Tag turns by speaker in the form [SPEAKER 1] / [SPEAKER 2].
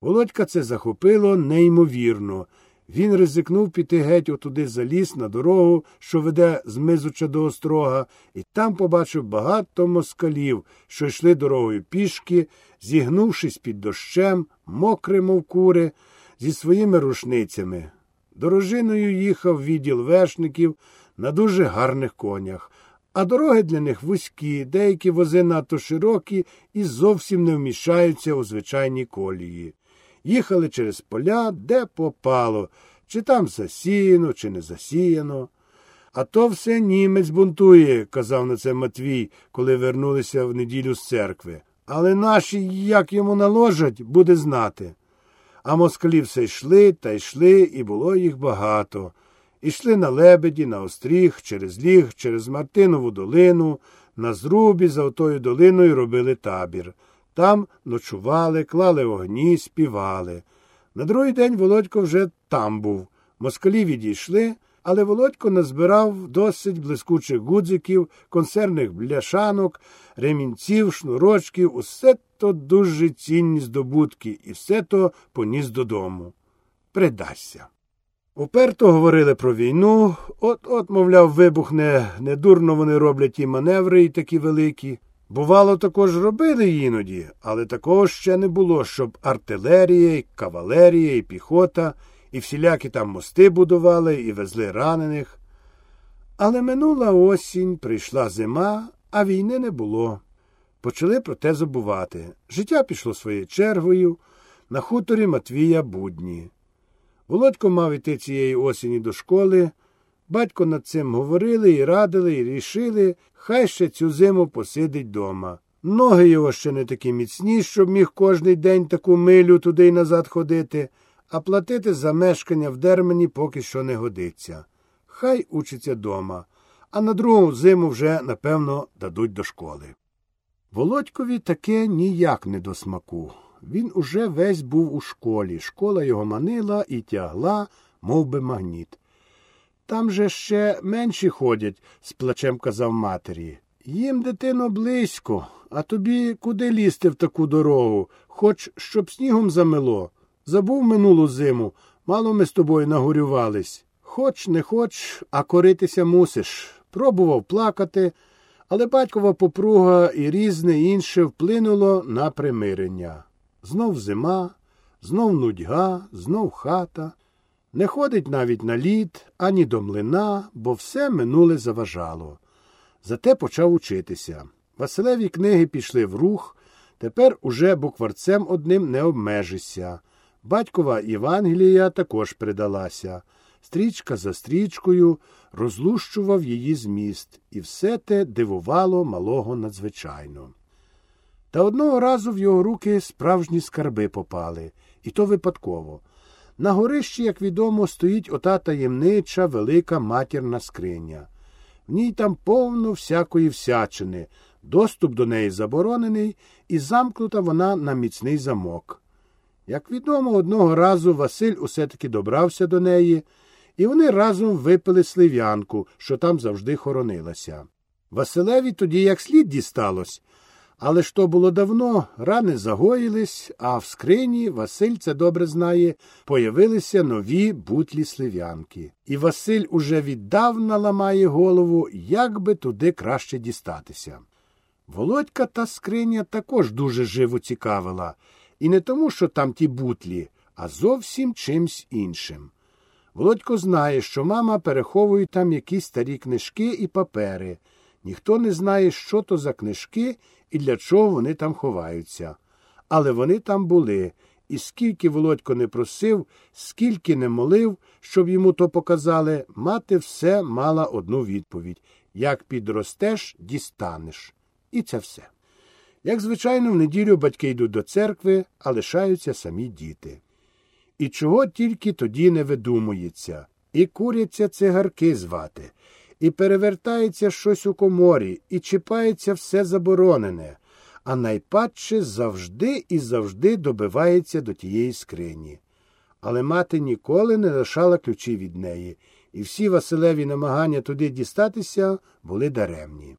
[SPEAKER 1] Володька це захопило неймовірно. Він ризикнув піти геть отуди за ліс на дорогу, що веде з Мизуча до острога, і там побачив багато москалів, що йшли дорогою пішки, зігнувшись під дощем, мокрі, мов кури, зі своїми рушницями. Дорожиною їхав відділ вершників на дуже гарних конях, а дороги для них вузькі, деякі вози надто широкі і зовсім не вміщаються у звичайні колії. Їхали через поля, де попало, чи там засіяно, чи не засіяно. А то все німець бунтує, казав на це Матвій, коли вернулися в неділю з церкви. Але наші, як йому наложать, буде знати. А москалі все йшли та йшли, і було їх багато. Ішли на лебеді, на остріг, через ліг, через Мартинову долину, на зрубі за отою долиною робили табір. Там ночували, клали вогні, співали. На другий день Володько вже там був. Москалі відійшли, але Володько назбирав досить блискучих гудзиків, консервних бляшанок, ремінців, шнурочків, усе то дуже цінні здобутки, і все то поніс додому. Придасться. Уперто говорили про війну, от от, мовляв, вибухне, недурно вони роблять і маневри, і такі великі. Бувало, також робили іноді, але такого ще не було, щоб артилерія, і кавалерія, і піхота, і всілякі там мости будували, і везли ранених. Але минула осінь, прийшла зима, а війни не було. Почали про те забувати. Життя пішло своєю чергою, на хуторі Матвія будні. Володько мав іти цієї осені до школи. Батько над цим говорили і радили, і рішили, хай ще цю зиму посидить дома. Ноги його ще не такі міцні, щоб міг кожний день таку милю туди й назад ходити, а платити за мешкання в дермені поки що не годиться. Хай учиться дома, а на другу зиму вже, напевно, дадуть до школи. Володькові таке ніяк не до смаку. Він уже весь був у школі. Школа його манила і тягла, мов би магніт. Там же ще менші ходять, з плачем казав матері. Їм, дитино, близько, а тобі куди лізти в таку дорогу, хоч щоб снігом замело. Забув минулу зиму, мало ми з тобою нагорювались. Хоч не хоч, а коритися мусиш. Пробував плакати, але батькова попруга і різне інше вплинуло на примирення. Знов зима, знов нудьга, знов хата. Не ходить навіть на лід, ані до млина, бо все минуле заважало. Зате почав учитися. Василеві книги пішли в рух, тепер уже букварцем одним не обмежишся. Батькова Євангелія також придалася. Стрічка за стрічкою розлущував її зміст, і все те дивувало малого надзвичайно. Та одного разу в його руки справжні скарби попали, і то випадково. На горищі, як відомо, стоїть ота таємнича велика матірна скриня. В ній там повно всякої всячини, доступ до неї заборонений, і замкнута вона на міцний замок. Як відомо, одного разу Василь усе таки добрався до неї, і вони разом випили слив'янку, що там завжди хоронилася. Василеві тоді як слід дісталось, але ж то було давно, рани загоїлись, а в скрині Василь це добре знає, появилися нові бутлі слив'янки. І Василь уже віддавна ламає голову, як би туди краще дістатися. Володька та скриня також дуже живо цікавила, і не тому, що там ті бутлі, а зовсім чимсь іншим. Володько знає, що мама переховує там якісь старі книжки і папери. Ніхто не знає, що то за книжки і для чого вони там ховаються. Але вони там були, і скільки Володько не просив, скільки не молив, щоб йому то показали, мати все мала одну відповідь як підростеш, дістанеш. І це все. Як звичайно, в неділю батьки йдуть до церкви, а лишаються самі діти. І чого тільки тоді не видумується, і куряться цигарки звати, і перевертається щось у коморі, і чіпається все заборонене, а найпадше завжди і завжди добивається до тієї скрині. Але мати ніколи не лишала ключі від неї, і всі Василеві намагання туди дістатися були даремні.